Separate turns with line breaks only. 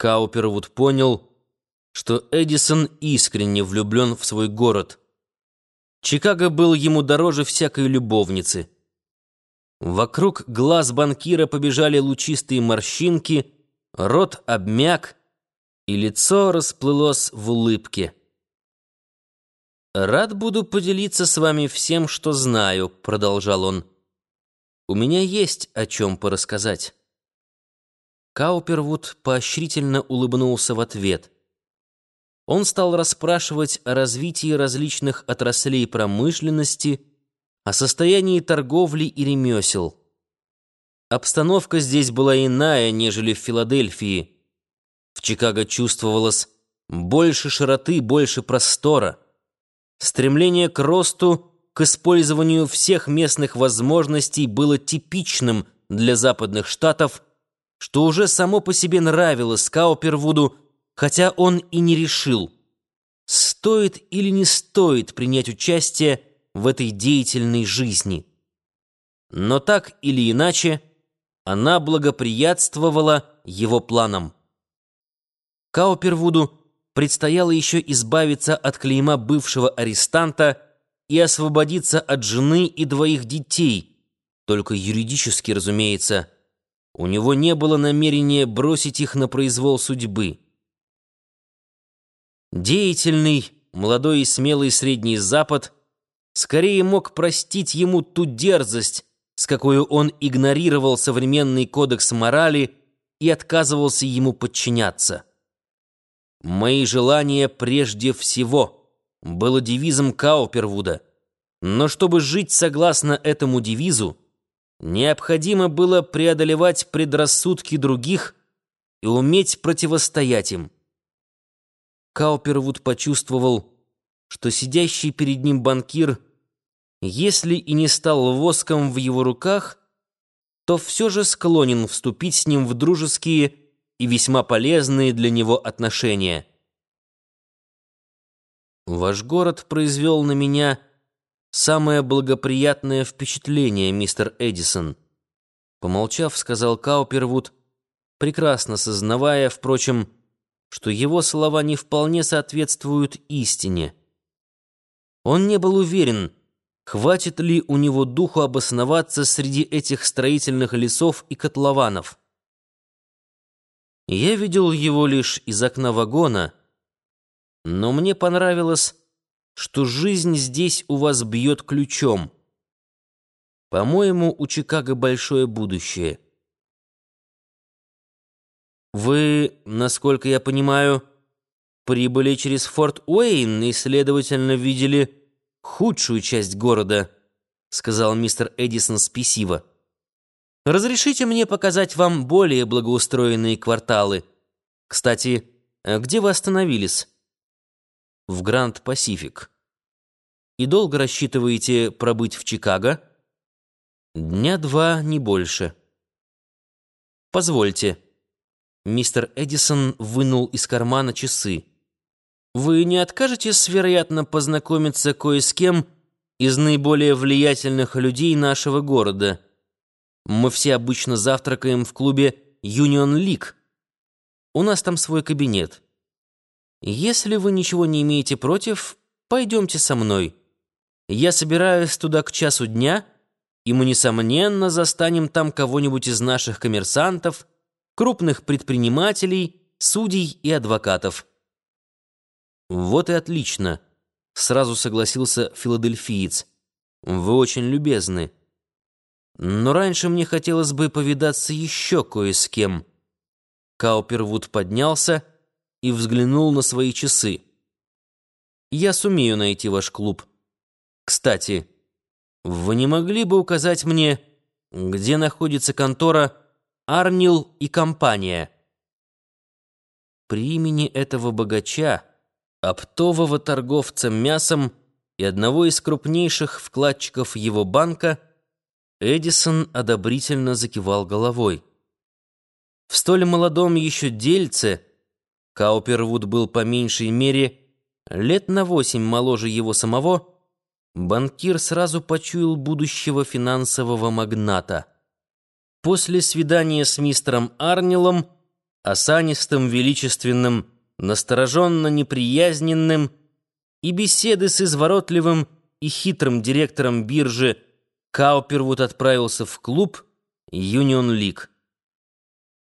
Каупервуд понял, что Эдисон искренне влюблен в свой город. Чикаго был ему дороже всякой любовницы. Вокруг глаз банкира побежали лучистые морщинки, рот обмяк, и лицо расплылось в улыбке. «Рад буду поделиться с вами всем, что знаю», — продолжал он. «У меня есть о чем порассказать». Каупервуд поощрительно улыбнулся в ответ. Он стал расспрашивать о развитии различных отраслей промышленности, о состоянии торговли и ремесел. Обстановка здесь была иная, нежели в Филадельфии. В Чикаго чувствовалось больше широты, больше простора. Стремление к росту, к использованию всех местных возможностей было типичным для западных штатов – что уже само по себе нравилось Каупервуду, хотя он и не решил, стоит или не стоит принять участие в этой деятельной жизни. Но так или иначе, она благоприятствовала его планам. Каупервуду предстояло еще избавиться от клейма бывшего арестанта и освободиться от жены и двоих детей, только юридически, разумеется, у него не было намерения бросить их на произвол судьбы. Деятельный, молодой и смелый Средний Запад скорее мог простить ему ту дерзость, с какой он игнорировал современный кодекс морали и отказывался ему подчиняться. «Мои желания прежде всего» было девизом Каупервуда, но чтобы жить согласно этому девизу, Необходимо было преодолевать предрассудки других и уметь противостоять им. Каупервуд почувствовал, что сидящий перед ним банкир, если и не стал воском в его руках, то все же склонен вступить с ним в дружеские и весьма полезные для него отношения. «Ваш город произвел на меня...» самое благоприятное впечатление, мистер Эдисон. Помолчав, сказал Каупервуд, прекрасно сознавая, впрочем, что его слова не вполне соответствуют истине. Он не был уверен, хватит ли у него духу обосноваться среди этих строительных лесов и котлованов. Я видел его лишь из окна вагона, но мне понравилось что жизнь здесь у вас бьет ключом. По-моему, у Чикаго большое будущее. Вы, насколько я понимаю, прибыли через Форт Уэйн и, следовательно, видели худшую часть города, сказал мистер Эдисон спесиво. Разрешите мне показать вам более благоустроенные кварталы. Кстати, где вы остановились? в Гранд Пасифик. И долго рассчитываете пробыть в Чикаго? Дня два, не больше. Позвольте. Мистер Эдисон вынул из кармана часы. Вы не откажетесь, вероятно, познакомиться кое с кем из наиболее влиятельных людей нашего города? Мы все обычно завтракаем в клубе Union League. У нас там свой кабинет. Если вы ничего не имеете против, пойдемте со мной. Я собираюсь туда к часу дня, и мы, несомненно, застанем там кого-нибудь из наших коммерсантов, крупных предпринимателей, судей и адвокатов». «Вот и отлично», — сразу согласился филадельфиец. «Вы очень любезны. Но раньше мне хотелось бы повидаться еще кое с кем». Каупервуд поднялся и взглянул на свои часы. «Я сумею найти ваш клуб. Кстати, вы не могли бы указать мне, где находится контора Арнил и компания?» При имени этого богача, оптового торговца мясом и одного из крупнейших вкладчиков его банка, Эдисон одобрительно закивал головой. В столь молодом еще дельце Каупервуд был по меньшей мере лет на восемь моложе его самого, банкир сразу почуял будущего финансового магната. После свидания с мистером Арнилом осанистым, величественным, настороженно неприязненным, и беседы с изворотливым и хитрым директором биржи Каупервуд отправился в клуб «Юнион Лиг».